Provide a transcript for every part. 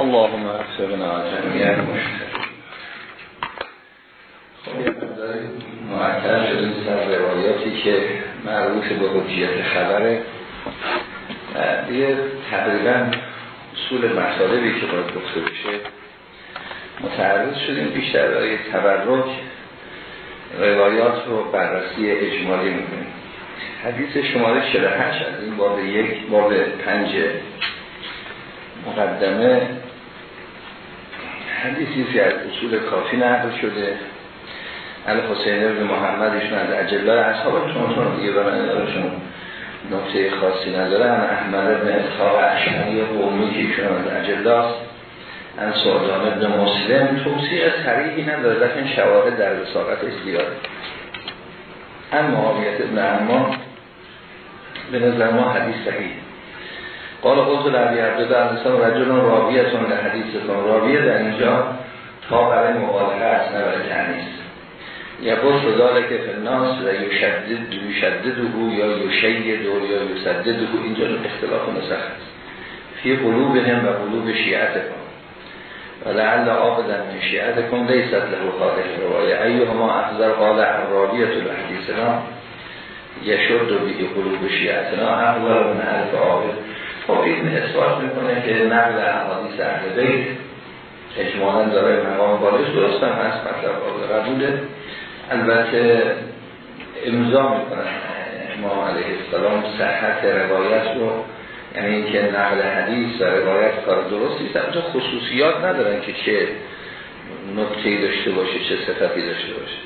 اللهم اغفرنا جميعا معطل شدیم سر روایاتی که معروف به حجیت خبره. یه تقریبا اصول مطالبی که باید گفته بشه. متعرض شدیم بیشتر برای تبرک. روایات رو بررسی اجمالی می‌کنیم. حدیث شماره 48 از این باب یک باب پنج مقدمه. حدیثی از اصول کافی نقل شده. حسین ابن محمد ایشون از اجلال اصحاب چون دیگه من نقطه خاصی ندارن احمد ابن اصحاب اشعری قومی که ایشون از اجلاست ان سعدان ابن مسلم توصیه صریحی نداره. لیکن شواهد در رسالتش زیاده ان معاویت ابن اما به نظر ما حدیث صحیح. قال قلت لعبی عبدالله علیه رجل راویتون در حدیثتون راویه در اینجا تا برای مقالقه است نه برای یا بس داره که فناس و یشدد یشدد او یا یشید او یا یسدد او اینجا اختلاف نسخ است. فی قلوب هم و قلوب شیعت کن و لعل آبدن من شیعت کن لیست له قادر روایه ایوه ما افضل قال عرابیت الحدیثنا. یشد و بیگه قلوب شیعتنا. اقوال من الف آبد خب این اثبات می‌کنه که نقل احادیث اهل بیت اجمالا داره مقام بالش درست هم هست مطلب قابل قبوله البته امضا می‌کنن امام علیه السلام صحت روایت رو. یعنی اینکه نقل حدیث و روایت کار درستی است. خصوصیات ندارن که چه نکته‌ای داشته باشه چه صفتی داشته باشه.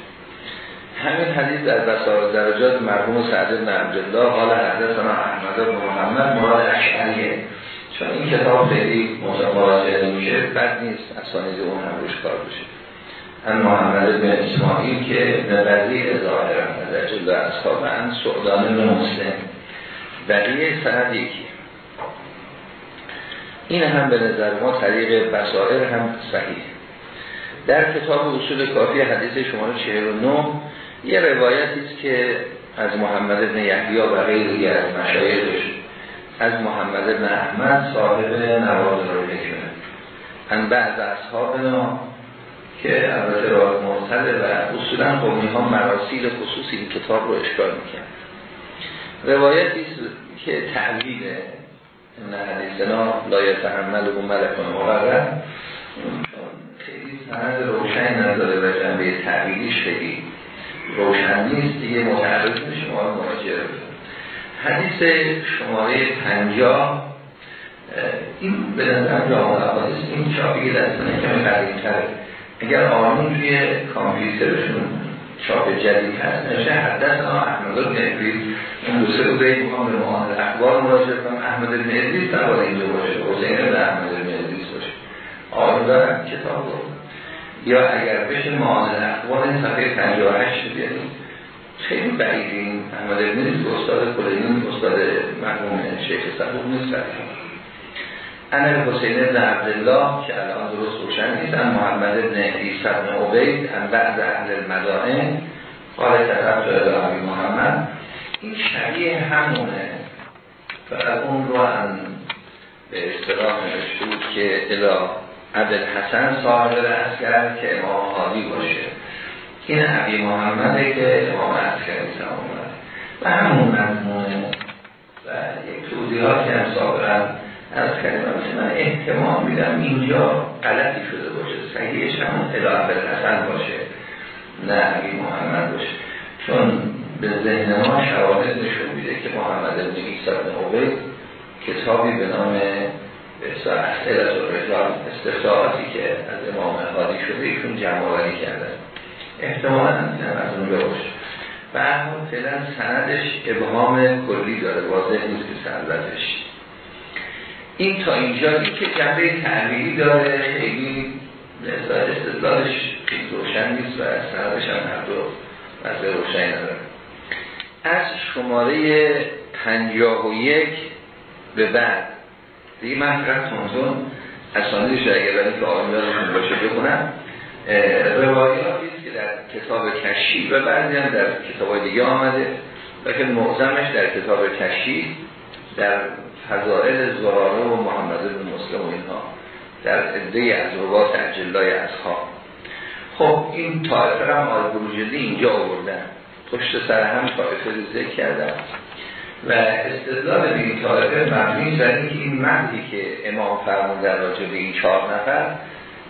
همین حدیث در بسار درجات مرحوم سعد بن عبدالله حال حدثنا احمد بن محمد مراد اشعریه. چون این کتاب خیلی مراجعه میشه بد نیست اسانید اون هم روش کار بشه. هم محمد بن اسماعیل که ابن وزیر ظاهر در جلو اصحاب هم سعدان بن مسلم. بقیه سند یکی. این هم به نظر ما طریق بسائر هم صحیح. در کتاب اصول کافی حدیث شماره 49 یه روایتی است که از محمد بن یحیی و غیری از مشایخش از محمد بن احمد صاحب نوازل الحکمه ان بعض اصحابنا که البته راه مرسله و اصولا قومی ها مراسیل خصوصی این کتاب رو اشکال میکن روایتی که تعلیله ان حدیثنا لا یتحمل و ملکون مقرر خیلی سند روشن نداره و جنبه تعلیلیش خیلی روشن نیست. دیگه متعرض شما رو مراجعه حدیث شماره پنجاه این به نظر جامعه حدیث این چاپی دستانه کمی قدیم تره اگر آنون توی کامپیوترشون چاپ جدید هست نشه حدث آن احمد بن ادریس اون دو سه روزه می‌خوام به معامل اخبار مراجعه کنم. احمد بن ادریس نباید اینجا باشه. حسین بن احمد بن ادریس باشه. آن دارم کتاب رو یا اگر بشه معامل اخبار این صفحه 58 بیاریم. خیلی بعیدین احمد بن ادریس استاد کلینی استاد مرحوم شیخ صدوق نیست ان حسین بن عبدالله که الان درست روشن نیست محمد بن عیسی بن عبید ان بعد اهل المدائن قال طرف تو محمد این شبیه همونه. فقط اون رو هم به اصطلاح نوشته که الا عبد حسن صاحب کرد که امام حالی باشه. این عبی محمده که امام عسکری سلام و همون مضمونه و یک توضیحاتی هم سابقا از کلمه من احتمال میدم اینجا غلطی شده باشه. صحیحش همون اله حسن باشه. نه عبی محمد باشه. چون به ذهن ما شواهد نشون میده که محمد ابن عیسی بن عبید کتابی به نام اصلت و رجال استفتاعاتی که از امام حادی شده ایشون جمعوری کردن احتمالا از اون باشه و همون فعلا سندش ابهام کلی داره. واضح نیست که سندش. این تا اینجا که جنبه تعمیلی داره خیلی استدلالش خیلی روشن نیست و سندش هم هر دو وضع روشن نداره. از شماره پنجاه و یک به بعد دیگه من فقط تونتون اسانیدش اگر برای که آقای دارشون باشه بکنم روایاتی که در کتاب کشی و بعضی هم در کتاب دیگه آمده. لیکن معظمش در کتاب کشی در فضائل زراره و محمد بن مسلم و اینها در عده از روات اجلای اصحاب خب این طایفه هم آل اینجا آوردن. پشت سر هم طایفه ذکر کردن. و استدلال به این طایفه مبنی بر اینکه این مهدی که امام فرمون در راجع به این چهار نفر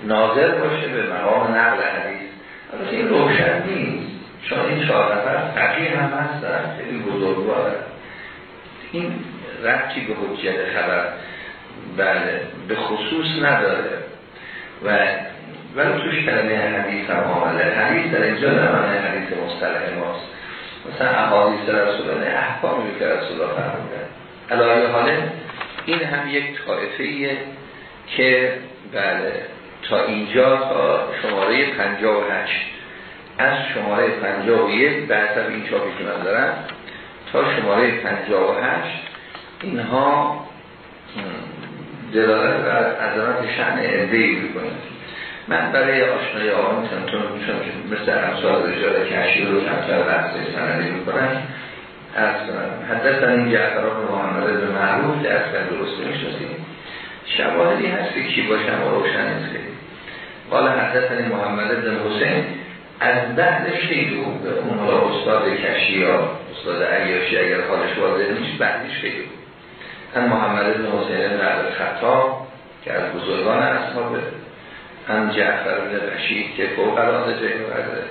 ناظر باشه به مقام نقل حدیث. البته این روشن نیست. چون این چهار نفر فقیه هم هستن خیلی بزرگوار این ربطی به حجت خبر بله به خصوص نداره. و ولی توش کلمه حدیث هم آمده. حدیث در اینجا نمانه حدیث مصطلح ماست. مثلا احادیث رسول الله احکامی که رسول الله فرمودن. علایه حاله این هم یک طایفه که بله تا اینجا تا شماره 58 از شماره 51 در حسب این چاپی که من دارم تا شماره 58 اینها دلالت بر عظمت شأن ای می‌کنید من برای آشنای آقا می‌تونم که مثل امثال رجال کشی رو کمتر بحثی سندی می‌کنن. از حدث این جعفران محمد به معروف که از درست می‌شناسیم شواهدی هست که کی باشم و روشن نیست. که قال حدثنی محمد بن حسین از بعدش خیلی بود اون استاد کشی یا استاد عیاشی اگر حالش واضح نیست بعدش خیلی بود هم محمد بن حسین بن خطاب که از بزرگان اصحاب هم جعفر بن رشید که فوق العاده جایی برده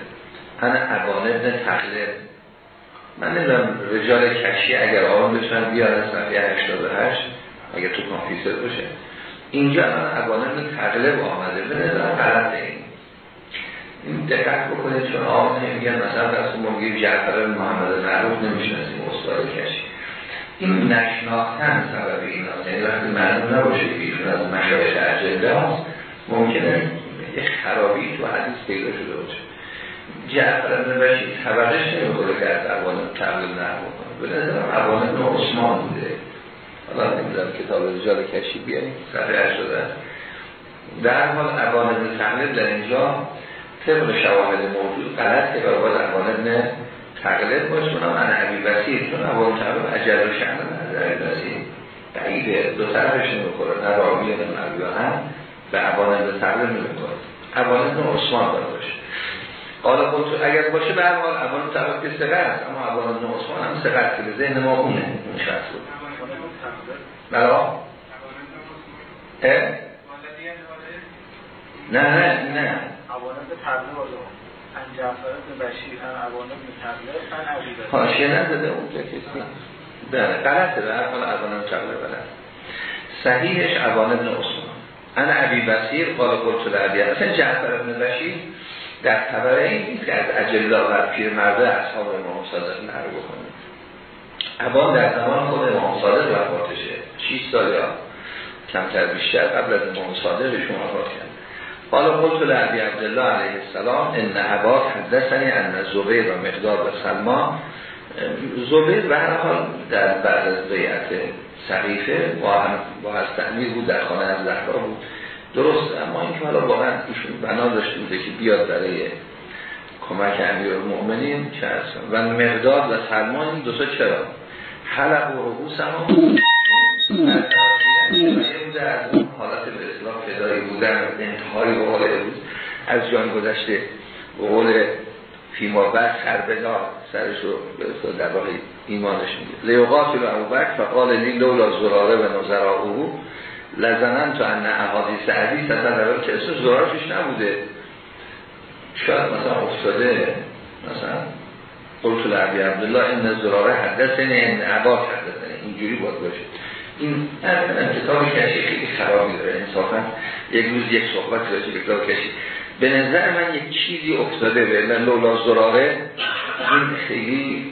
هم ابان بن تقلب من نمی‌دونم رجال کشی اگر آن بشن بیان از صفحه 88 اگر تو کامپیوتر باشه. اینجا من ابان بن تقلب آمده. به نظر غلط این. این دقت بکنید چون آن میگن مثلا ما میگیم جعفر محمد معروف نمی‌شناسیم استاد کشی. این نشناختن سبب این هست یعنی وقتی معلوم نباشه که ایشون از مشایخ اجنده هست ممکنه یه خرابی تو حدیث پیدا شده باشه. جعفر ابن بشیر طبقش نمی‌خوره که از عوان تقلیل نه بکنه. به نظرم عوان ابن عثمان بوده. حالا نمی‌دونم کتاب رجال کشی بیاریم صفحه شده در حال عوان ابن تقلیل در اینجا طبق شواهد موجود غلط که باید عوان ابن تقلید باشه. اونم من عبی بسیر چون عوان تقلید عجل و شهر از عبی بسیر بعیده دو طرفش نمی‌خوره نه راوی نه هم به عوان به تقلید نمی‌خوره عوان ابن عثمان داره باشه. حالا خود اگر باشه به هر حال عوان تقلید که سقه است اما عوان ابن عثمان هم سقه است که ذهن ما اونه اون شخص بود بلا نه نه نه. عوان به تقلید ان جعفر بن بشیر ان عوان بن تغلب ان عبی حاشیه نداده اونجا کسی. بله غلطه. به هر حال عوان بن تغلب غلط. صحیحش عوان بن عثمان ان عبی بصیر قال قلت لعبی اصلا جعفر بن بشیر در خبر این نیست که از اجلا و پیر مرده اصحاب امام صادق نهر بکنه. عوان در زمان خود امام صادق وفاتشه. 6 سال یا کمتر بیشتر قبل از امام صادقشون وفات کرد. قال قلت لعبی عبدالله علیه السلام ان عباد حدثنی ان زبیر و مقدار و سلمان. زبیر به هر حال در بعد از بیعت سقیفه با هم با از تعمیر بود در خانه از زهرا بود. درست اما اینکه حالا واقعا ایشون بنا داشته بوده که بیاد برای کمک امیر المؤمنین چه و مقداد و سلمان این دو چرا؟ حلق و ربوس هم بوده از اون حالت به اصلاح فدایی بودن انتهای به حال از جان گذشته به قول فیما بعد سربدار سرش رو در واقع ایمانش میگه لیوقات رو ابو بکر فقال لی لولا زراره و نظرا او لزنن تو ان احادیث عدیث اصلا در که اسم زرارشش نبوده. شاید مثلا افتاده مثلا قلت لعبی عبدالله این زراره حدثنه این عباد حدثنه اینجوری باید باشه. این کتاب کشی خیلی خرابی داره. انصافا یک روز یک صحبت راجع به کتاب کشی. به نظر من یک چیزی افتاده به لولا زراره. این خیلی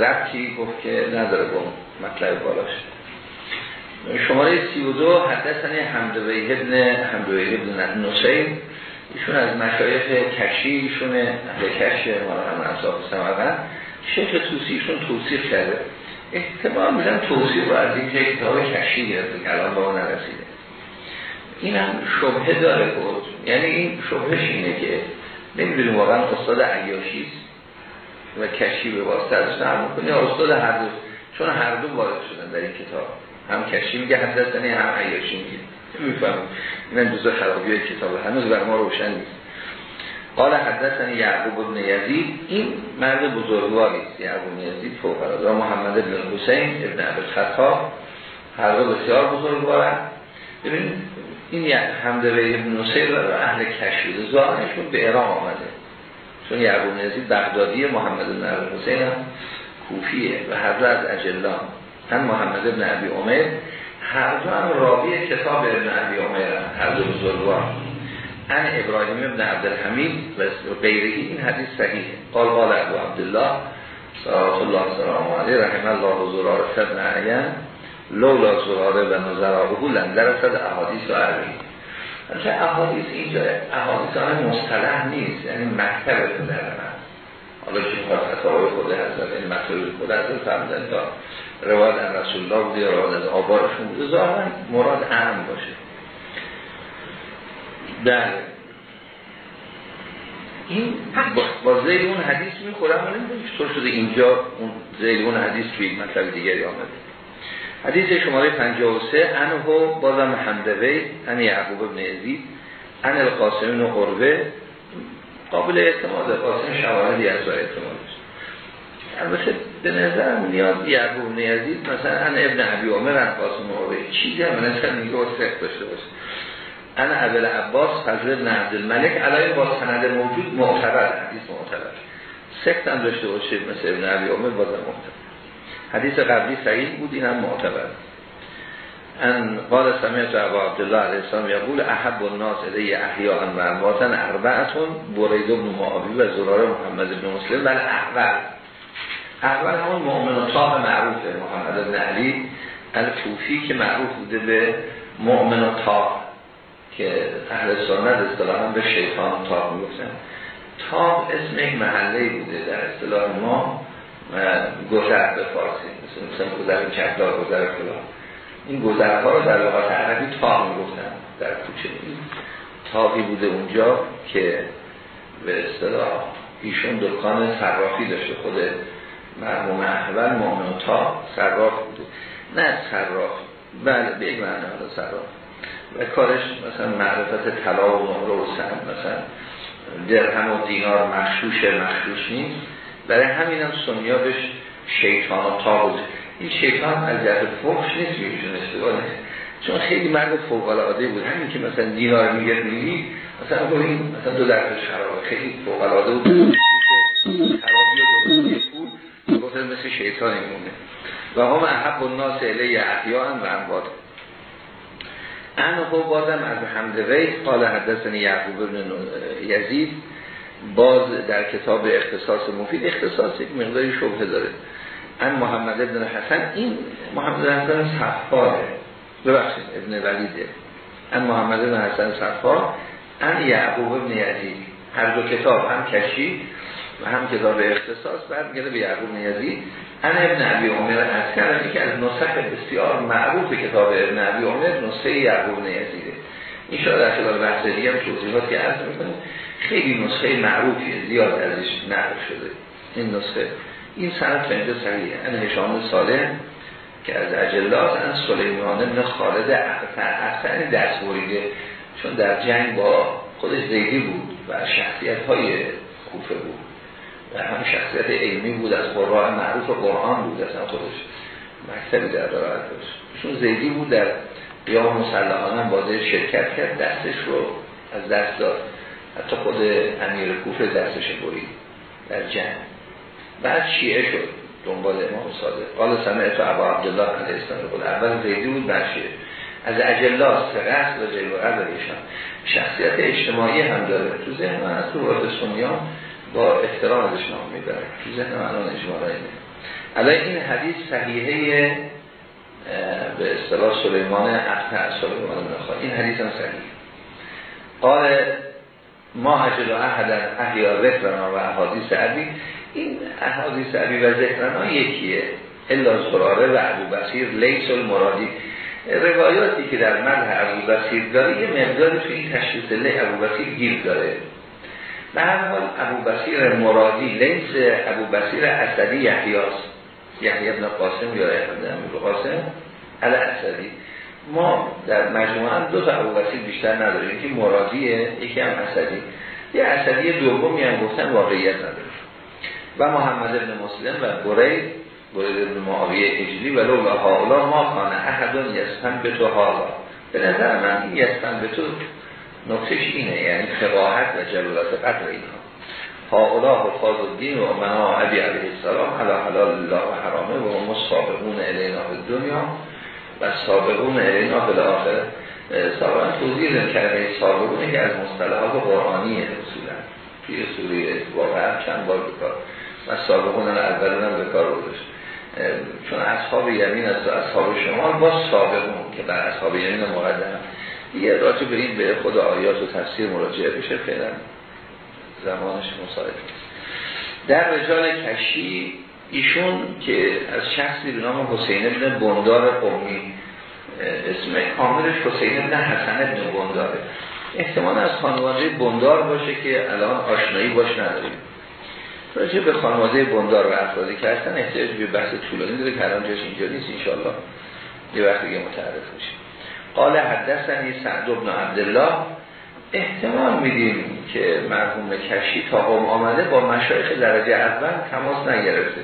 ربطی گفت که نداره با مطلب بالاش. شماره سی و دو حدثنی حمدوی ابن حمدوی ابن نسیم. ایشون از مشایخ کشی ایشون اهل کش مالا هم اصلاف سمقن شیخ توسی ایشون توصیف کرده. احتمال میدن توصیف رو از این کتاب کشی گرفته که الان با اون نرسیده. این هم شبه داره بود یعنی این شبهش اینه که نمی‌دونیم واقعا استاد عیاشی و کشی به واسطه ازش نرم کنی استاد هر دو چون هر دو وارد شدن در این کتاب. هم کشی میگه حدثنی هم عیاشی میگه. میفهم این دوست خرابی کتاب. هنوز بر ما روشن نیست. قال حدثنی یعقوب بن یزید. این مرد بزرگواری است یعقوب بن یزید فوق العاده. محمد بن حسین ابن ابی خطاب هر دو بسیار بزرگوارن. ببین این یک حمد به ابن نصیر و اهل کشید ظاهرشون به ایران آمده. چون یعقوب بن یزید بغدادی محمد بن ابی حسین هم کوفیه و هر دو از اجلان هم محمد بن ابی عمر هر دو هم راوی کتاب ابن ابی عمر هر دو بزرگوار. ان ابراهیم ابن عبدالحمید و غیرهی این حدیث صحیحه. قال قال ابو عبدالله صلوات الله علیه رحم الله زرار ابن عین لولا زراره و نظرابه لندر صد احادیث و عربی. مثلا احادیث اینجا احادیث آن مصطلح نیست یعنی مکتب در من. حالا چون خواهد خطابه خود حضرت این مطلب خود حضرت فرمدن تا روایت ان رسول الله بوده یا روایت از آبارشون بوده. ظاهرا مراد اهم باشه. در این با زیل اون حدیث می‌خورم ولی چطور شده اینجا اون زیل اون حدیث توی مطلب دیگری آمده. حدیث شماره 53 انهو بازم حمدوی ان یعقوب ابن عزید ان القاسم و قربه قابل اعتماد قاسم شواهدی از اعتمادش البته به نظر میاد یعقوب ابن عزید مثلا ان ابن عبی عمر ان قاسم و قربه چیزی هم مثلا میگه واسه داشته باشه. انا اول عباس فضل ابن عبدالملک علای با سند موجود معتبر حدیث معتبر. سکت هم داشته باشه مثل ابن عبی عمر بازم معتبر. حدیث قبلی صحیح بود این هم معتبر ان قال سمیت ابو عبدالله علیه السلام یقول احب الناس الی احیاء و امواتن اربعتون برید ابن معابی و زرار محمد بن مسلم بل احول اول همون مؤمن طاق معروفه محمد بن علی الکوفی که معروف بوده به مؤمن طاق که اهل سنت اصطلاحا به شیطان تاب می‌گفتن. تاب اسم یک محله بوده در اصطلاح ما. گذر به فارسی مثل گذر کهدار گذر فلان. این گذرها رو در لغت عربی تاب می‌گفتن در کوچه. تابی بوده اونجا که به اصطلاح ایشون دکان صرافی داشته خود مرموم احول مؤمن تاب صراف بوده. نه صراف بله به یک معنی صراف. و کارش مثلا معرفت طلا و نمره و سهم مثلا درهم و دینار مخشوش مخشوش نیست. برای همین هم سنیا بهش شیطان و تابوز این شیطان از جهت فوقش نیست بیشون استفاده چون خیلی مرد فوق العاده بود. همین که مثلا دینار میگه میگی مثلا این مثلا دو درد شرابه. خیلی فوق العاده بود خرابی و گفته مثل شیطانی مونه و هم احب الناس الی احیان و انباد انهو بازم از حمدوی قال حدثنی یعقوب بن یزید باز در کتاب اختصاص مفید اختصاص یک مقداری شبه داره. ان محمد ابن حسن این محمد ابن حسن صفاره. ببخشید ابن ولیده. ان محمد ابن حسن صفار ان یعقوب ابن یزید. هر دو کتاب هم کشی و هم کتاب اختصاص برمیگرده به یعقوب ابن یزید. ان ابن عبی عمر از که از نسخ بسیار معروف کتاب ابن عبی عمر نسخه یعقوب ابن یزیده. این شاید در خلال بحث دیگه هم توضیحاتی عرض می‌کنه خیلی نسخه معروفی زیاد ازش نقل شده. این نسخه. این سند تا اینجا صحیحه. ان هشام صالح که از اجلات ان سلیمان ابن خالد احسن دست بریده. چون در جنگ با خودش زیدی بود و شخصیت های کوفه بود. و هم شخصیت علمی بود از قرآن معروف قرآن بود اصلا خودش مکتبی در دارد. داشت چون زیدی بود در قیام مسلحانه بازه شرکت کرد دستش رو از دست داد. حتی خود امیر کوفه دستش برید در جنگ. بعد شیعه شد دنبال امام صادق. قال سمعت ابا عبدالله علیه السلام. اول زیدی بود بعد شیعه. از اجلا سرست و جلوه ایشان. شخصیت اجتماعی هم داره. تو ذهن من از تو سنیان با احترام ازش نام می‌بره تو ذهن من الان اجمالا اینه. الان این حدیث صحیحه به اصطلاح سلیمان اقتع سلیمان نخواه این حدیث هم صحیح قال ما اجل و احد احیا ذکرنا و احادیث عبی این احادیث عبی و ذکرنا یکیه. الا سراره و ابو بسیر لیس المرادی. روایاتی که در مدح ابو بسیر داره یه مقداری توی این تشخیص لی ابو بسیر گیر داره. به هر حال ابو بسیر مرادی لیس ابو بسیر اسدی یحیاست. یحیی ابن قاسم یا ابن قاسم؟ ال اسدی ما در مجموعه دو تا ابوبکر بیشتر نداریم. یکی مرادیه یکی هم اسدی. یه اسدی دومی هم گفتن واقعیت نداره. و محمد ابن مسلم و برید برید ابن معاویه اجلی و لو حالا ما کانه احدون یستن به تو حالا به نظر من این یستن به تو نقطش اینه یعنی فقاحت و جلالت قدر اینها. هاولا حفاظ الدین و منا عبی علیه السلام علا حلال الله و حرامه و مصابقون الینا دنیا و سابقون الینا به آخر سابقا توضیح دارم کلمه سابقونه که از مصطلحات قرآنیه رسولا توی سوری واقعا چند بار بکار و سابقون اولون هم بکار بودش چون اصحاب یمین از اصحاب شما با سابقون که بر اصحاب یمین مقدم. یه راجع به این به خود آیات و تفسیر مراجعه بشه فعلا زمانش مساعد در رجال کشی ایشون که از شخصی به نام حسین ابن بندار قومی اسم کاملش حسین ابن حسن ابن بنداره. احتمال از خانواده بندار باشه که الان آشنایی باش نداریم. راجع به خانواده بندار و افرادی که هستن احتیاج به بحث طولانی داره که الان جاش اینجا نیست انشالله یه وقت دیگه متعرف میشه. قال حدثنی سعد بن عبدالله احتمال میدیم که مرحوم کشی تا قوم آمده با مشایخ درجه اول تماس نگرفته.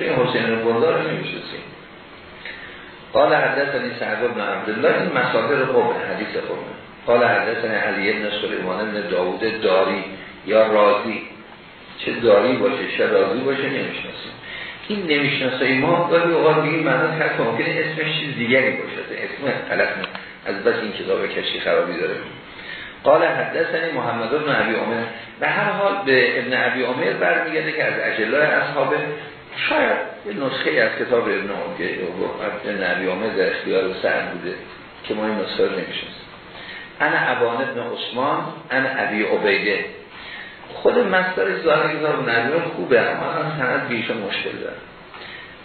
این حسین بندار رو نمیشنسیم قال حدثنی سعد بن عبدالله این مسادر قوم حدیث قوم. قال حدثنی علی ابن سلیمان ابن داود داری. یا رازی چه داری باشه چه رازی باشه نمی‌شناسیم. این نمی‌شناسه ما گاهی اوقات بگیم معنی کرد ممکنه اسمش چیز دیگری باشه. اسم غلط از بس این کتاب کشی خرابی داره. قال حدثنی محمد بن عبی عمر. به هر حال به ابن عبی عمر برمیگرده که از اجلای اصحاب شاید یه نسخه از کتاب ابن ابن عبی عمر در اختیار سعن بوده که ما این نسخه رو انا ابان ابن عثمان انا عبی عبیده. خود ظاهر کتاب نبیان خوبه اما سند بیشون مشکل داره.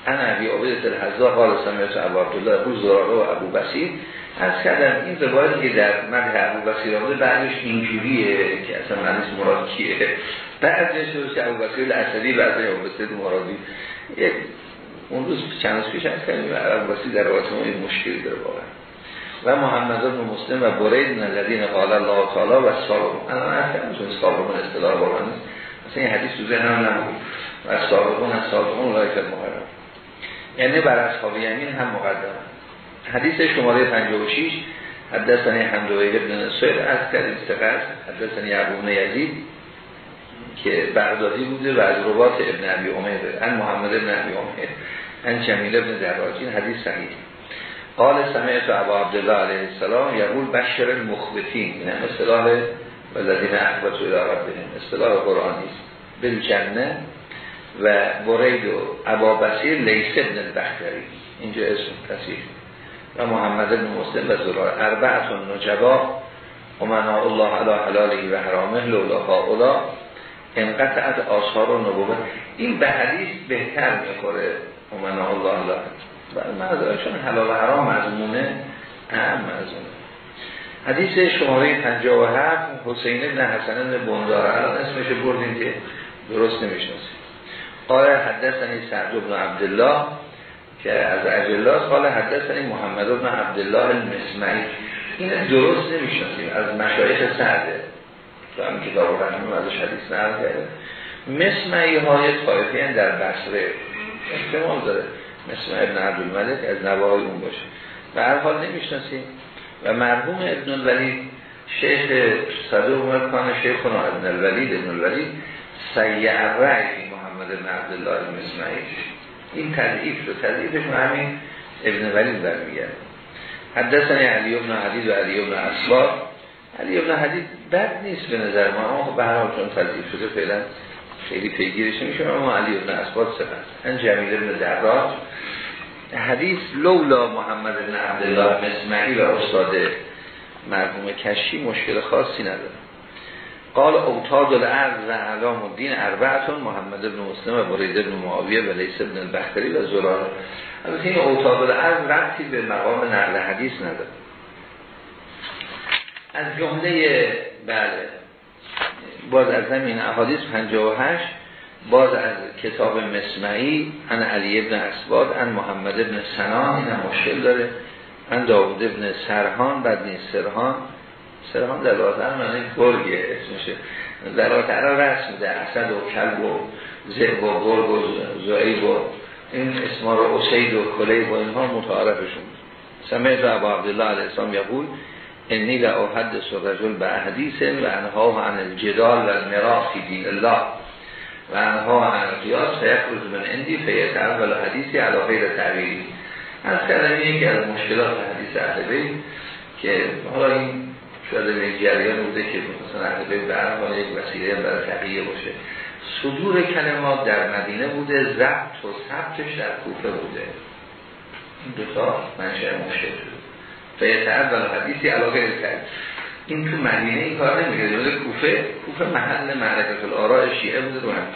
انا عبی عبیده الحزا قال سمیت ابو عبدالله ابو زراره و ابو بسیر از کردم این روایت که در مده ابو بسیر آمده بعدش اینجوریه که اصلا معنیش مراد کیه. بعدش که ابو بسیر الاسدی بعد ابو بسیر مرادی. اون روز چند روز پیش از کردیم ابو بسیر در روایت ما این مشکلی داره واقعا. و محمد بن مسلم و برید من الذین قال الله تعالی و صابرون. انا اصلا چون صابرون اصطلاح واقعا مثلا این حدیث تو ذهنم نبود. و صابرون از صابرون لایک مقرم یعنی بر اصحاب یمین هم مقدم. حدیث شماره 56 حدثنی حمدویل ابن سوید از کردیم سقر حدثنی ابو یزید که بغدادی بوده و از روات ابن عبی عمر ان محمد ابن عبی عمر ان جمیل ابن دراجین حدیث صحیح. قال سمعت ابو عبدالله علیه السلام یقول بشر المخبتین این هم اصطلاح ولدین اخبت و ربهم اصطلاح قرآنی است. بالجنه و برید و ابا بسیر لیس ابن البختری اینجا اسم کثیر و محمد بن مسلم و زرار اربعتون نجبا. امنا الله علا حلالی و حرامه لولا اولا. انقطعت آثار و نبوه این به حدیث بهتر می‌خوره. امنا الله علا و چون حلال و حرام مضمونه اهم مضمونه. حدیث شماره 57 حسین بن حسن بن بندار. الان اسمش بردیم که درست نمی‌شناسیم قال حدثنی سعد بن عبدالله که از اجلاس قال حدثنی محمد بن عبدالله المسمعی. این درست نمی‌شناسیم از مشایخ سعده تو هم کتاب رحمه ازش حدیث نقل کرده مسمعی های طایفی در بصره احتمال داره. مسمع ابن عبدالملک از نواهای اون باشه. و هر حال نمی‌شناسیم. و مرحوم ابن الولید شیخ صدر عمر کان شیخ ابن الولید ابن الولید سیع رعی محمد بن عبدالله المسمعی این تضعیف شد. تضعیفش همین ابن ولید برمیگرد حدثنی علی ابن حدید و علی ابن اسبار علی ابن حدید بد نیست به نظر ما اما به هر حال چون تضعیف شده فعلا خیلی پیگیرش نمیشه اما علی ابن اسبار سپس. ان جمیل ابن دراج حدیث لولا محمد ابن عبدالله مسمعی و استاد مرحوم کشی مشکل خاصی نداره. قال اوتاد الارض و علام الدین اربعتون محمد ابن مسلم و برید ابن معاویه و لیس ابن البختری و زراره. البته این اوتاد الارض رفتی به مقام نقل حدیث نداره. از جمله بله باز از زمین احادیث 58 باز از کتاب مسمعی ان علی ابن اسباد ان محمد ابن سنان این مشکل داره. من داود ابن سرهان بعد نیست سرهان سرهان در لاتر معنی گرگه اسمشه. در لاتر رسم ده اسد و کلب و زعب و گرگ و زعیب و این اسما رو اسید و کلیب و اینها متعارفشون. سمعت ابا عبدالله علیه السلام یقول انی لأحدث رجل به حدیث و انها عن الجدال و المراء فی دین الله. و انها عن القیاس فیخرج من اندی فیتعول حدیثی علی غیر تعبیری از کلمه یکی از مشکلات حدیث اهل که حالا این شاید به جریان بوده که مثلا اهل به یک وسیله برای تقیه باشه. صدور کلمات در مدینه بوده ضبط و ثبتش در کوفه بوده. این دو تا منشأ مشکل شده و حدیثی علاقه کرد این تو مدینه این کار نمیگه کوفه کوفه محل معرفت الارا شیعه بوده رو هم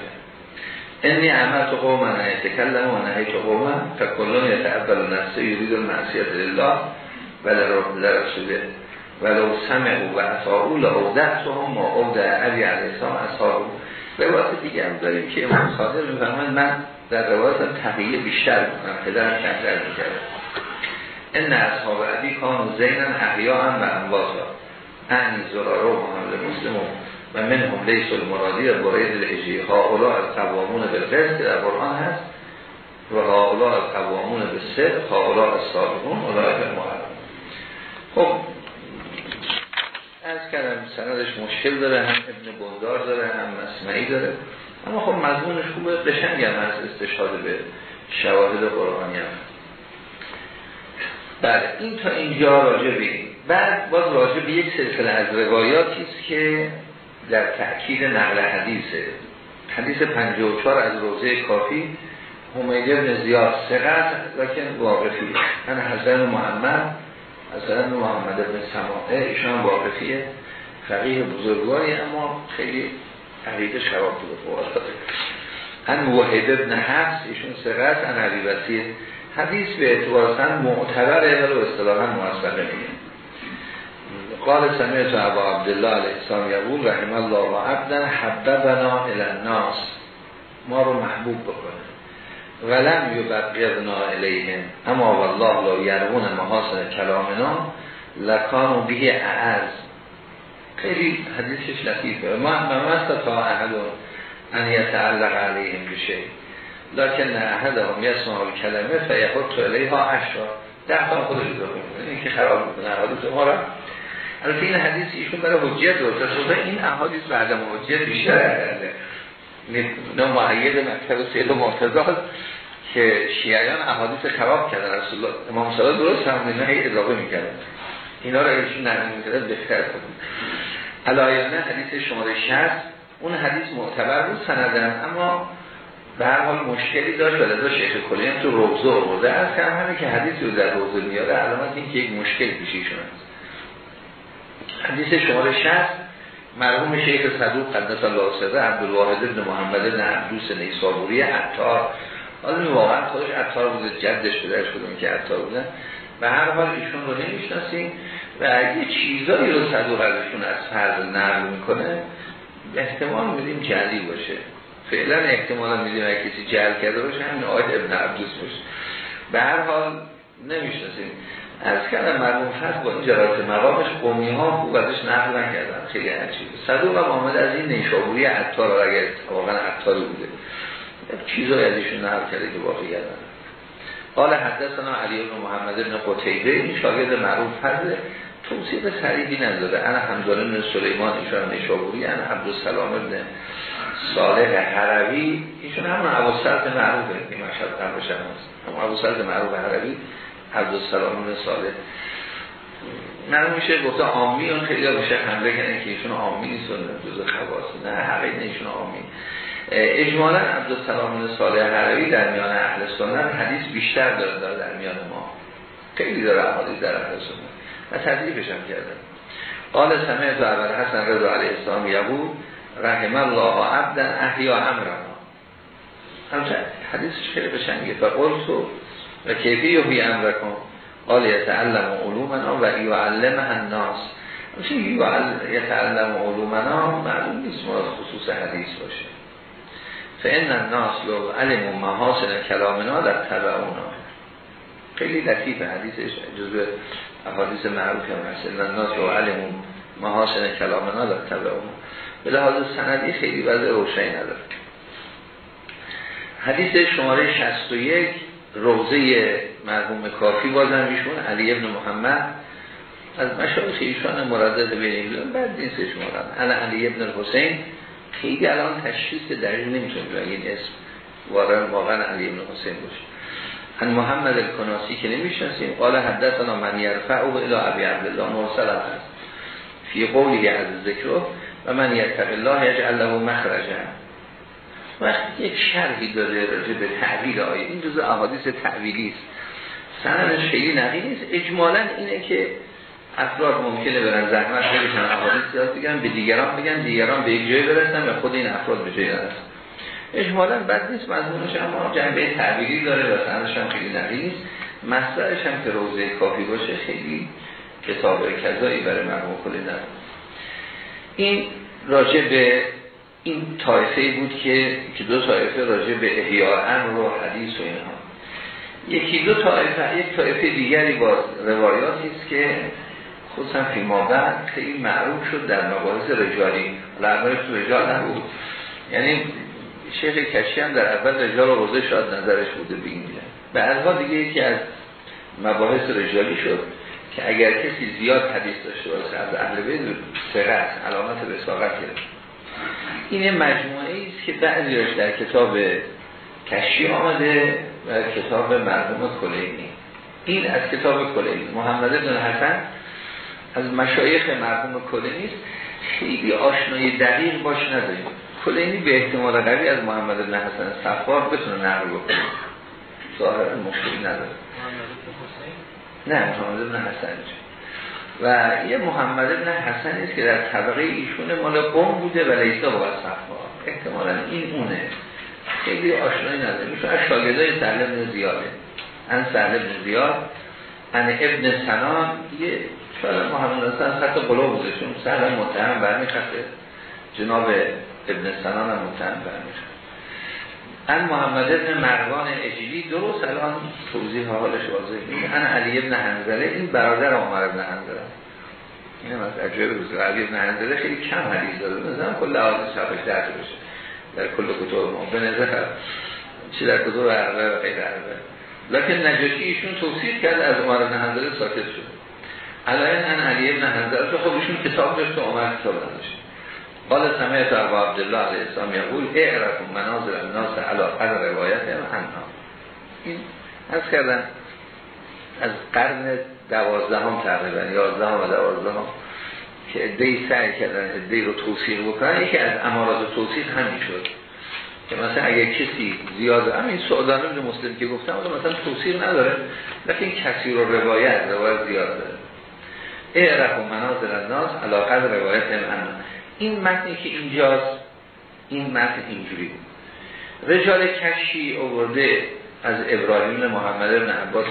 انی عمل تو قوم من تکلم و نهی تو قوم فکلون یتعبل نفسه یرید المعصیت لله و لرسوله. ولو سمعوا و اطاعوا لعودتهم ما عود علی علیه السلام اصحابه. روایت دیگه هم داریم که امام صادق میفرماید من در روایتم تقیه بیشتر می‌کنم پدرم کمتر می‌کرد این اصحاب عبی کانو زینن احیا هم و انواسا انی زرارو محمد مسلم و من هم لیس المرادی و برید الهجی هاولا از قوامون بالقسط که در قرآن هست. و هاولا از قوامون به صدق هاولا از صادقون اولای محرم خب از کردم سندش مشکل داره هم ابن بندار داره هم مسمعی داره. اما خب مضمونش خوبه قشنگ هم از استشهاد به شواهد قرآنی هم. بله این تا اینجا راجع بیم بعد باز راجع به یک سلسله از روایاتی است که در تأکید نقل حدیثه. حدیث 54 از روزه کافی حمید ابن زیاد سقط لکن واقفی. من حسن محمد مثلا محمد بن سماعه ایشان واقفیه فقیه بزرگواری اما خیلی عقیده شراب بوده ان وحید ابن حفظ ایشون سقط ان علی حدیث به اعتبار معتبره ولو اصطلاحا موثقه میگه. قال سمیت ابا عبدالله علیه السلام یقول رحم الله و عبدا حببنا الى الناس. ما رو محبوب بکنه. ولم یبقیدنا الیهم اما والله لا یرغون محاسن کلامنا لکانو به اعز. خیلی حدیثش لطیفه. ما ممست تا احدون ان یتعلق علیهم بشه. لکن نه احدهم یسمع الکلمه فیخد تو الیها عشرا. ده تا خودش رو می‌کنه این که خراب می‌کنه حدیث ما را. البته این حدیث ایشون برای حجیت رو این احادیث بعد حجیت بیشتر. نه. معید مکتب سید و مرتضی که شیعیان احادیث خراب کردن رسول الله امام صلی درست هم اینا هی اضافه می‌کردن. اینا رو ایشون نقل می‌کردن بهتر کنن علایانه حدیث شماره 60 اون حدیث معتبر بود سندن اما به هر حال مشکلی داشت و لذا شیخ کلیم تو روزه آورده. از کم همه که حدیثی رو در روزه میاره علامت این که یک مشکل پیشیشون است. حدیث شماره 60 مرحوم شیخ صدوق قدس الله سره عبدالواحد بن محمد بن عبدوس نیسابوری عطار این واقعا خودش عطار بوده جدش پدرش بودن که عطار بودن به هر حال ایشون رو نمی‌شناسیم و یه چیزایی رو صدوق ازشون از فرض نقل می‌کنه. احتمال میدیم جلی باشه. فعلا احتمال میدیم اگه کسی جل کرده باشه همین آید ابن عبدوس باشه. به هر حال نمی‌شناسیم. از کردم مرموم فرد با این جرات مقامش قومی ها خوب ازش نقل نکردن. خیلی عجیب صدوق هم آمده از این نیشابوری عطار اگر واقعا عطاری بوده. چیزایی از ایشون نقل کرده که واقعی هم قال حدثنا علی بن محمد بن قتیبه این شاگرد معروف هست توصیف صریحی نداره. انا حمزان بن سلیمان ایشون نیشابوری انا عبدالسلام بن صالح حروی. ایشون همون سلط معروفه. که مشهد قبل هست. همون سلط معروف حروی عبدالسلام بن صالح. من میشه گفته آمی اون خیلی بشه حمله کنه که ایشون آمی نیست و جز خواست نه حقیقی ایشون آمی اجمالا عبدالسلام صالح حروی در میان اهل سنت حدیث بیشتر داره, داره در میان ما. خیلی داره حدیث در اهل سنت. و تدریفش هم کردن قال سمعت اول حسن رضا علیه السلام یقول رحم الله عبدا احیا امرنا همچه حدیثش خیلی بشنگه فقلتو و کیفی بی امرکن قال یتعلم علومنا و یعلمه الناس. یتعلم علومنا معلوم نیست مراد خصوص حدیث باشه. فان الناس لو علم محاسن کلامنا در تبعونا خیلی لطیف حدیثش جزء احادیث معروف هم مثلا الناس و علمون محاسن کلامنا در طبع اون به لحاظ سندی خیلی وضع روشنی نداره. حدیث شماره 61 روزه مرحوم کافی بازم ایشون علی ابن محمد. از مشایخ ایشان مردد به این بعد نیستش مرد علی ابن حسین خیلی الان تشخیص دقیق نمی‌تونیم این اسم واقعا واقعا علی ابن حسین باشه. ان محمد الکناسی که نمی‌شناسیم قال حدثنا من او الى ابی عبدالله مرسل هست. فی قولی از ذکر و من یتق الله یجعل له مخرجا. وقتی یک شرحی داره راجع به تعویل آیه این جزء احادیث تعویلی است سندش خیلی نقی نیست. اجمالا اینه که افراد ممکنه برن زحمت بکشن احادیث زیاد بگن به دیگران بگن دیگران به یک جای برسن و خود این افراد به جای نرسن. اجمالا بد نیست مضمونش اما جنبه تعبیری داره و سندش هم خیلی نقی نیست. مصدرش هم که روزه کافی باشه خیلی کتاب کذایی برای مرحوم کلی نداره این راجع به این طایفه بود که که دو طایفه راجع به احیاء امر و حدیث و اینها. یکی دو طایفه یک طایفه دیگری با روایاتی است که خصوصا فی بعد خیلی معروف شد در مباحث رجالی. لعبای تو رجال نبود. یعنی شیخ کشی هم در اول رجال حوزه شاید نظرش بوده به این بعدها دیگه یکی از مباحث رجالی شد که اگر کسی زیاد حدیث داشته باشه از اهل بیت سقط علامت رساقت گرفت. این مجموعه است که بعضیش در کتاب کشی آمده و کتاب مرحوم کلینی. این از کتاب کلینی. محمد بن حسن از مشایخ مرحوم کلینی است خیلی آشنایی دقیق باش نداریم. کلینی به احتمال قوی از محمد بن حسن صفار بتونه نقل بکنه. ظاهرا مشکلی نداره. نه محمد بن حسن و یه محمد بن حسن است که در طبقه ایشون مال قوم بوده و لیسا با صفار. احتمالا این اونه. خیلی آشنایی نداره. میشه از شاگردای سهل بن زیاده. ان سهل بن زیاد ان ابن سنان یه شاید محمد حسن. قلوب بوده چون سهل متهم برمیخسته جناب ابن سنان هم متهم برمیخسته ان محمد ابن مروان اجیلی درست الان توضیح حالش واضح میگه ان علی ابن حنزله. این برادر عمر ابن حنزله. این هم از عجیب روز. علی ابن حنزله خیلی کم حدیث داره. مثلا کل حدیث شبش درد بشه. در کل کتب ما. به نظر چی در کتب عربه و غیر عربه. لکن نجاشی ایشون توصیف کرده از عمر ابن حنزله ساکت شد. الان ان علی ابن حنزله تو خب ایشون کتاب داشت و عمر کتاب نداشت قال سمیت ابو عبدالله علیه السلام یقول اعرف مناظر الناس علا قدر روایت انها. این از کردن از قرن دوازدهم تقریبا یازدهم و دوازدهم که ادهی سعی کردن ادهی رو توصیح بکنن. یکی از امارات توصیح همین شد که مثلا اگر کسی زیاد همین سعودان ابن مسلم که گفتم مثلا توصیح نداره لیکن کسی رو روایت روایت زیاد داره. اعرف مناظر الناس علا قدر روایت انها این متنی که اینجاست این متن اینجوری بود. رجال کشی آورده از ابراهیم محمد بن عباس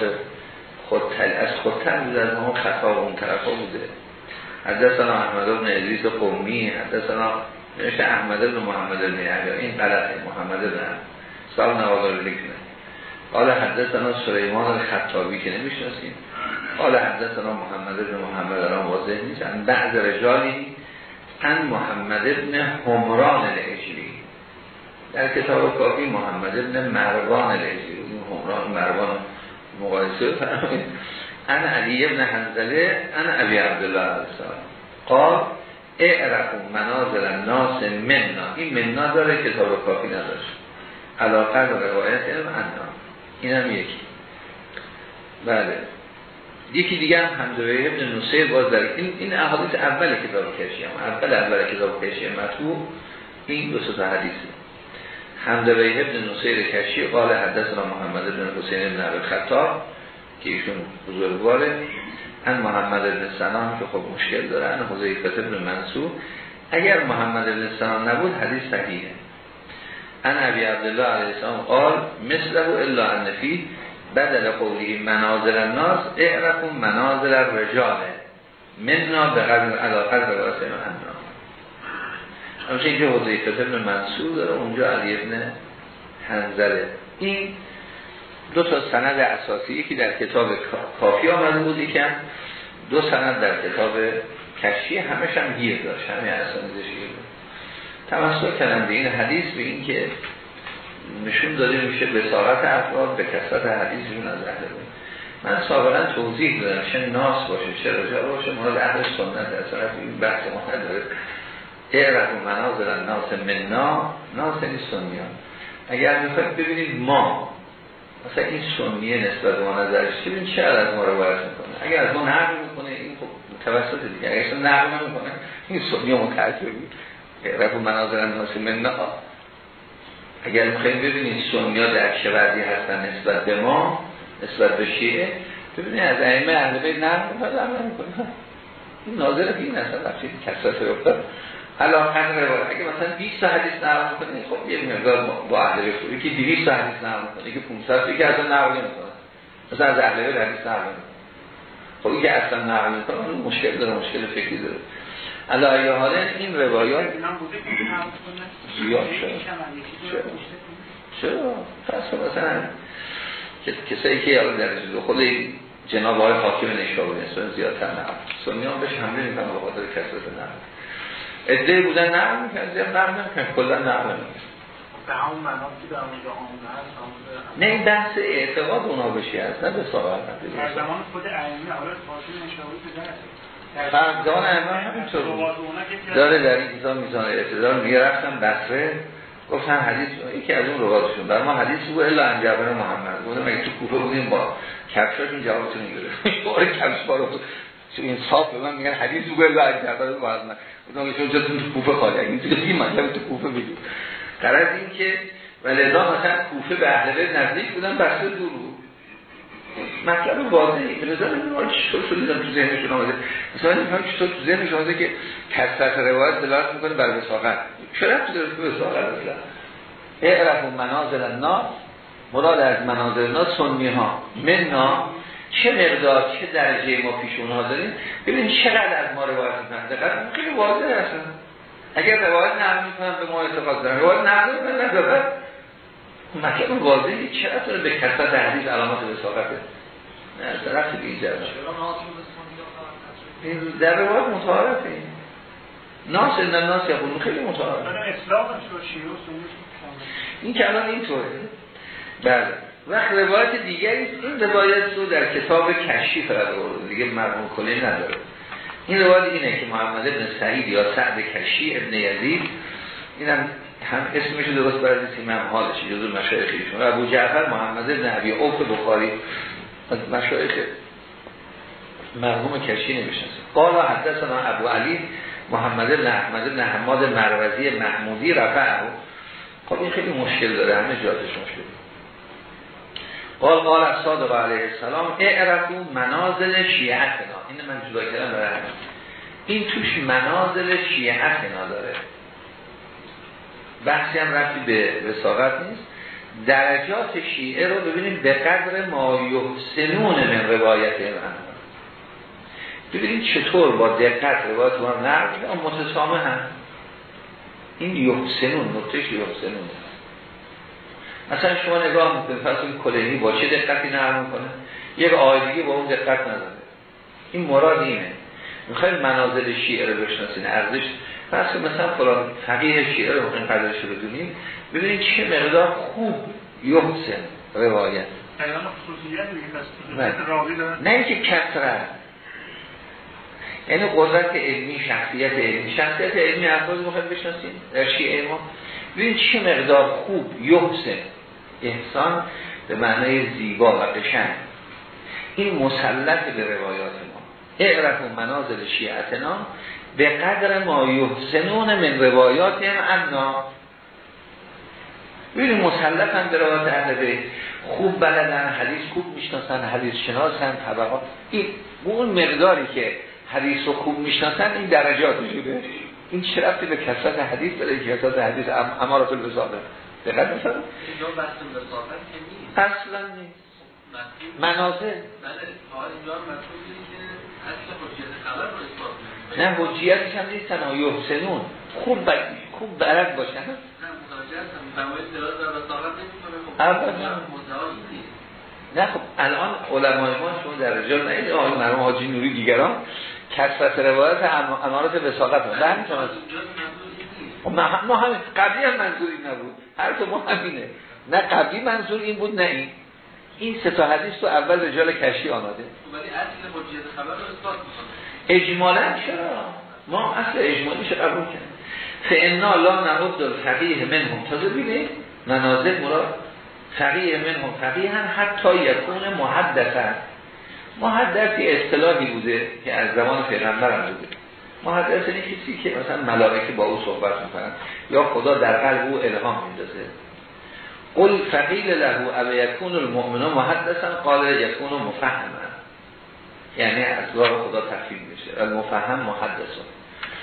خود از خودتر بود از ما خطا و اون طرف بوده. حدثنا احمد بن عزیز قومی حدثنا نوشته احمد بن محمد بن این غلطه محمد بن سال نوازار لکنه قال حدثنا سلیمان الخطابی که نمی‌شناسیم. قال حدثنا محمد بن محمد الان واضح نیست بعض رجالی ان محمد ابن همران الهجری در کتاب کافی محمد ابن مروان الهجری این همران مروان مقایسه فرمایید. ان علی ابن حنزله ان عبی عبدالله السلام. قال اعرفون منازل الناس مننا این مننا داره کتاب کافی نداشت علاقه روایت علم انا این هم یکی. بله. یکی دیگه هم حمزه ابن نصیر باز در این این احادیث اول کتاب کشی هم. اول اول کتاب کشی مطبوع این دو تا حدیثه حمزه ابن نصیر کشی قال حدثنا محمد بن حسین بن عبد که ایشون بزرگواره. ان محمد بن سنان که خب مشکل داره ان حذیفه بن منصور. اگر محمد بن سنان نبود حدیث صحیحه. ان ابی عبدالله علیه السلام قال مثله الا ان فی بدل قولی منازل الناس اعرفون منازل الرجاله مننا به قدر علاقه رو واسه انا همچه اینکه حضیفت ابن منصور داره اونجا علی ابن هنزله این دو تا سند اساسی یکی در کتاب کافی آمده بود که دو سند در کتاب کشی. همش هم گیر داشت همه بود. تمسک کردن به این حدیث به این که نشون داده میشه به ساقت افراد به کسرت حدیثشون از اهل من سابقا توضیح دادم چه ناس باشه چه رجا باشه. مورد اهل سنت اصلا این بحث ما نداره اعرف و مناظر ناس مننا ناس این سنیان اگر می‌خواید ببینید ما مثلا این سنیه نسبت ما نظرش ببینید چه از ما رو باید می‌کنه؟ اگر از ما نقل می‌کنه این خب توسط دیگه. اگر نقل نمی‌کنه این سنیه متعجبی اعرف و مناظر ناس مننا اگر می‌خوایم ببینید سنیا در چه وضعی هستن نسبت به ما نسبت به شیعه ببینید از ائمه اهل بیت نه نمی‌کنه این ناظر این اصلا وقتی کسرت افتاد. علاقه روایت اگه مثلا 20 تا حدیث نقل می‌کنه خب یه مقدار با اهل بیت که 200 تا حدیث نقل می‌کنه که 500 یکی اصلا نقل نمی‌کنه. مثلا از اهل بیت حدیث نقل می‌کنه. خب این اصلا نقل می‌کنه مشکل داره مشکل فکری داره. علایه حالا این روایات زیاد شد. چرا؟ پس مثلا کسایی که حالا در دو خود جناب آقای حاکم نشابه نسبت زیادتر نقل سنی هم بهش حمله می‌کنه به خاطر کسرت نقل. ادعای بودن نقل می‌کنه زیاد نقل نمی‌کنه کلا نقل نمی‌کنه به همون مناطی در اونجا آمده هست نه این بحث اعتقاد اونا بشی هست نه به سابقا در زمان خود ائمه حالا فاصله نشابه فرزان ائمه همینطور داره در این کتاب میزان اعتدال میگه رفتم بصره گفتن حدیث یکی از اون روایتشون بر ما حدیث بود الا انجبر محمد. گفتم مگه تو کوفه بودیم؟ با کفشاتون جوابتون می‌گیره بار کفش بارو این صاف به من میگن حدیث بود الا انجبر محمد. گفتم چون جاتون تو کوفه خالی؟ این تو این مطلب تو کوفه بگید قرار این که ولذا مثلا کوفه به اهل نزدیک بودن بسته دور بود. مطلب واضحی به نظر من چطور شده تو ذهنشون آمده مثلا نمی‌دونم چطور تو ذهنشون آمده که کثرت روایت دلالت می‌کنه بر وساقت چرا تو داره تو وساقت اصلا اعرف و منازل الناس. مراد از منازل الناس سنی ها مننا چه مقدار چه درجه ما پیش اونها داریم؟ ببین چقدر از ما روایت می‌کنن. دقیقا خیلی واضح هستن اگر روایت نقل می‌کنن به ما اعتقاد دارن. روایت نقل می‌کنن مطلب واضحی چرا به کثرت حدیث علامات وساقته نه طرف بیجر این در روایت متعارفه. ناس این ناس یقولون خیلی متعارفه. این که الان اینطوره. بله. وقت روایت دیگری این روایت رو در کتاب کشی فقط رو دیگه مرمون کلی نداره. این روایت اینه که محمد ابن سعید یا سعد کشی ابن یزید اینم هم اسمش درست برای امام حالش جزو مشایخ ایشون ابو جعفر محمد بن ابی اوف بخاری از مشایخ مرحوم کشی نمی‌شناسه. قال حدثنا ابو علی محمد بن احمد بن حماد مروزی محمودی رفعه. خب این خیلی مشکل داره همه جاتش مشکل قال قال از صادق علیه السلام اعرفو منازل شیعتنا. این من جدا کردم برای این توش منازل شیعتنا داره. بحثی هم رفتی به وساقت نیست. درجات شیعه رو ببینیم به قدر ما یحسنون من روایت من ببینیم چطور با دقت روایت ما نقل متسامه هم. این یحسنون نقطهش یحسنون. مثلا شما نگاه می‌کنید پس این کلینی با چه دقتی نقل می‌کنه؟ یک آیدگی با اون دقت نداره. این مراد اینه. می‌خوایم منازل شیعه رو بشناسین ارزش پس مثلا فلان فقیه شیعه رو اینقدرش رو بدونیم ببینید چه مقدار خوب یحسن روایت. نه اینکه کسرت یعنی قدرت علمی شخصیت علمی. شخصیت علمی افراد می‌خواید بشناسیم در شیعه ما. ببینید چه مقدار خوب یحسن. احسان به معنای زیبا و قشنگ. این مسلط به روایات ما. اعرف و منازل شیعتنا. به قدر ما یحسنون من روایات هم امنا ببینید هم به روایات اهل خوب بلدن حدیث خوب می‌شناسن حدیث شناسن طبقات. این اون مقداری که حدیث رو خوب می‌شناسن این درجات شده این چه رفتی به کسرت حدیث داره؟ کسرت حدیث امارات الوساقه دقت مثلا اصلا نیست. منازل. نه حجیتش هم نیست تنها یحسنون خوب ب... خوب برد باشن نه خب الان علمای ما شما در رجال نه این آقای مرحوم حاجی نوری دیگران. کسرت روایت امارات وساقت هم. به خب ما همین قبلی هم منظور این نبود. هر تو ما همینه. نه قبلی منظور این بود نه این. این سه تا حدیث تو اول رجال کشی آمده. ولی اصل حجیت خبر رو اجمالا چرا؟ ما اصل اجمالیش قبول کنیم فانا لا نعود الفقیه منهم. تازه ببینید منازل مراد فقیه منهم. فقیه هم حتی یکون محدثن. محدثی اصطلاحی بوده که از زمان پیغمبر هم بوده. محدث این کسی که مثلا ملائکه با او صحبت می‌کنن یا خدا در قلب او الهام میندازه. قل فقیل له او یکون المؤمنون محدثا قال یکون مفهما. یعنی از خدا تفهیم میشه المفهم محدثون.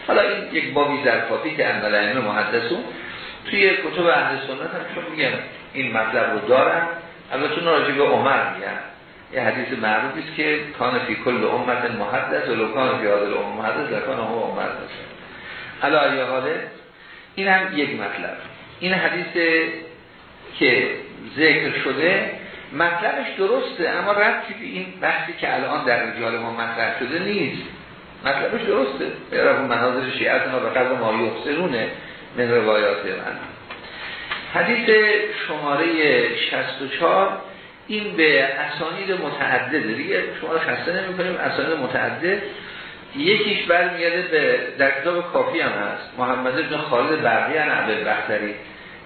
حالا این یک بابی در کافی که عمل ائمه محدثون توی کتب اهل سنت هم چون میگن این مطلب رو دارن البته راجع به عمر میگن. یه حدیث معروفی است که کان فی کل امت محدث و کان فی هذا الامه محدث لکان هو امت باشه. حالا یا حاله این هم یک مطلب. این حدیث که ذکر شده مطلبش درسته اما ربطی به این بحثی که الان در رجال ما مطرح شده نیست. مطلبش درسته. بیارم مناظر شیعت ما به قدر ما یحسنونه من روایات من. حدیث شماره 64 این به اسانید متعدده. دیگه شما رو خسته نمی کنیم اسانید متعدد. یکیش برمیگرده به در کتاب کافی هم هست. محمد بن خالد برقی هم عبد بختری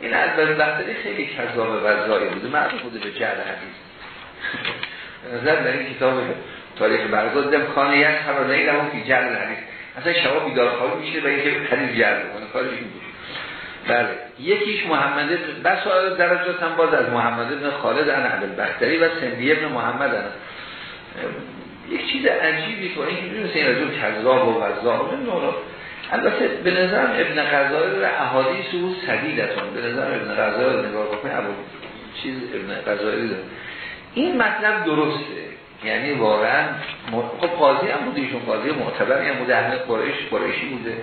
این عبد بختری خیلی کذاب و زایی بوده. معروف بوده به جعل حدیث. نظر در این کتاب تاریخ بغداد دم خانه یک خبر نیدم که جعل حدیث. اصلا شما بیدار خواهی میشه و اینکه حدیث جعل کنه کارش این بود. بله. یکیش محمد بس درجات هم باز از محمد بن خالد ان عبدالبختری و سندی ابن محمد ان یک چیز عجیبی تو این که این رجل کذاب و وزاق البته به نظر ابن غزالی و احادیث او سدیدتون به نظر ابن غزالی نگاه بکنه ابو چیز ابن غزالی داره. این مطلب درسته. یعنی واقعا خب قاضی هم بوده ایشون. قاضی معتبری هم بوده. اهل قریش قریشی بوده.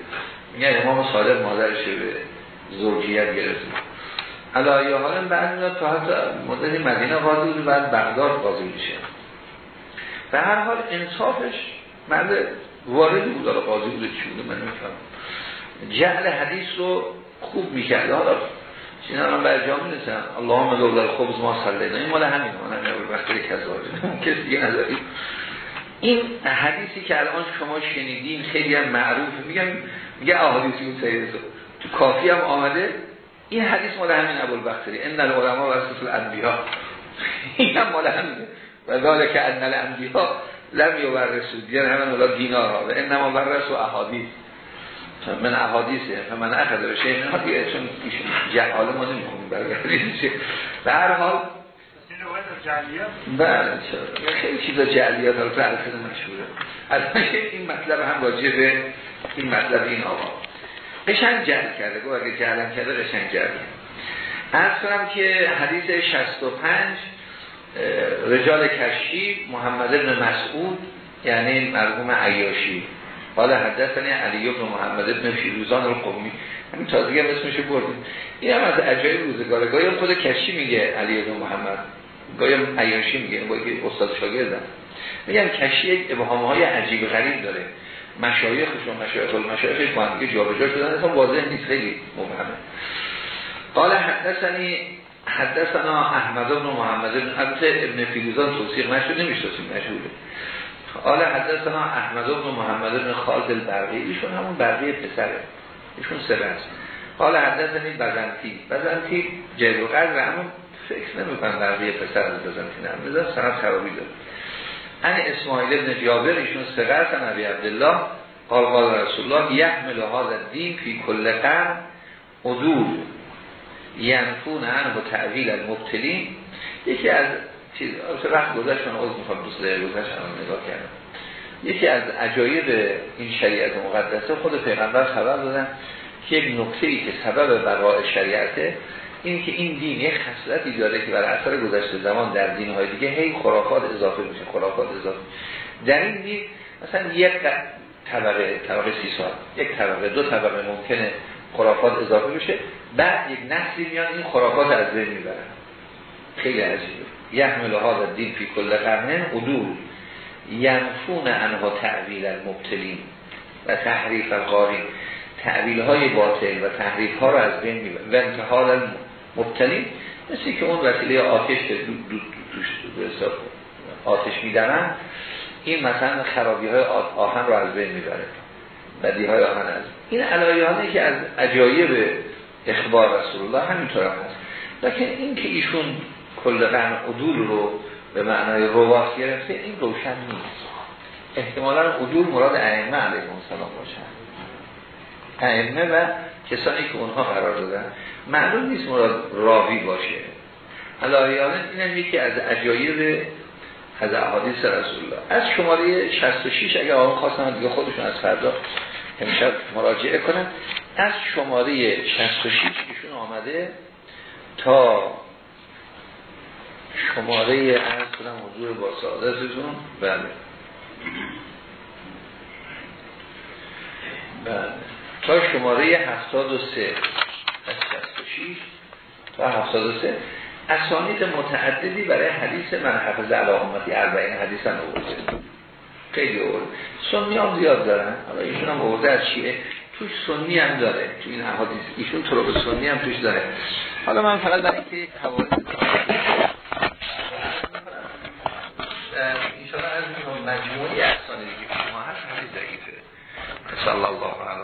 یعنی امام صادق مادرش به زوجیت گرفته علا یا حالا بعد تا حتی مدت مدینه قاضی بود بعد بغداد قاضی میشه. به هر حال انصافش مرد واردی بود. داره قاضی بوده چی بوده من نمیفهم جعل حدیث رو خوب می‌کرده حالا چینا من بر جا می‌رسم. اللهم لولا الخبز ما صلینا. این مال همین من هم وقتی کذاب کسی دیگه نظری این حدیثی که الان شما شنیدین خیلی هم معروف. میگم میگه احادیثی اون سید تو کافی هم آمده. این حدیث مال همین ابوالبختری. ان العلماء و رسول الانبیاء. این هم مال همینه. و ذالک ان الانبیاء لم یورثوا یعنی همین اولا دینار و انما ورثوا احادیث. من احادیثه فمن اخذ به شیء من دیگه چون جهال ما نمی‌خونیم برگردیم. به هر حال بله چرا؟ خیلی چیزا جعلیات رو تو الفت مشهوره. از این مطلب هم راجع به این مطلب این آقا. قشنگ جعل کرده گوه اگه جعلم کرده قشنگ جعل از کنم که حدیث 65 رجال کشی محمد ابن مسعود یعنی مرحوم عیاشی. حالا حدثنی علی ابن محمد ابن فیروزان القومی. همین تازگی هم اسمش بردیم. این هم از عجایب روزگاره. گاهی خود کشی میگه علی ابن محمد. گاهی هم عیاشی میگه. با که استاد شاگردم میگم کشی یک ابهام های عجیب غریب داره. مشایخش و مشایخ المشایخش با هم جابجا شدن. اصلا واضح نیست. خیلی مبهمه. قال حدثنی حدثنا احمد بن محمد بن ابن فیروزان توصیق نشد نمیشتاسیم مشهوره. حالا حدثنا احمد بن محمد بن خالد البرقی ایشون همون برقی پسره. ایشون سر است حالا حدثنی بزنتی. بزنتی جلو قدر همون فکر نمی‌کنم برقی پسر از بزنتی نه. بذار سند خرابی داره. ان اسماعیل ابن جابر ایشون سر است نبی عبدالله. قال قال رسول الله یحمل هذا الدین فی کل قرن حدود ینفون عنه و تعویل المبتلین. یکی از چیز وقت گذشت من عوض می‌خوام دوست دقیقه گذشت نگاه کردم. یکی از عجایب این شریعت مقدسه خود پیغمبر خبر دادن که یک نکته ای که سبب بقای شریعته این که این دین یک خصلتی داره که بر اثر گذشته زمان در دین های دیگه هی خرافات اضافه میشه خرافات اضافه. در این دین مثلا یک طبقه طبقه سی سال یک طبقه دو طبقه ممکنه خرافات اضافه بشه. بعد یک نسلی میان این خرافات از بین می‌برن خیلی عجیبه. یحمل ها دین فی کل قرنه عدول. ینفون انها تعویل المبتلین و تحریف القارین. تعویل های باطل و تحریف ها رو از بین می‌برن و انتحال المبتلین مثل که اون وسیله آتش آتش میدنن این مثلا خرابی های آهن رو از بین می‌بره. بدی های آهن این علایانه که از عجایب اخبار رسول الله همینطور هم هست. لیکن این که ایشون کل قرن عدول رو به معنای رواس گرفته این روشن نیست. احتمالا عدول مراد ائمه علیه السلام باشن. ائمه و کسانی که اونها قرار دادن معلوم نیست مراد راوی باشه. علایانه این هم یکی از عجایب از احادیث رسول الله از شماره 66 اگر آن خواستن دیگه خودشون از فردا امشب مراجعه کنن. از شماره 66 ایشون آمده تا شماره از کنم حضور با سعادتتون. بله. بله. تا شماره 73 از 66 تا 73 اسانید متعددی برای حدیث من حفظ علا امتی اربعین حدیث هم اوزه خیلی آورده. سنی هم زیاد دارن. حالا ایشون هم اوزه از چیه توش سنی هم داره. تو این حدیث؟ ایشون طرق سنی هم توش داره. حالا من فقط برای که یک حوادث ان شاء الله از مجموعه اسانیدی که ما هست حدیث ضعیفه صلی الله علیه.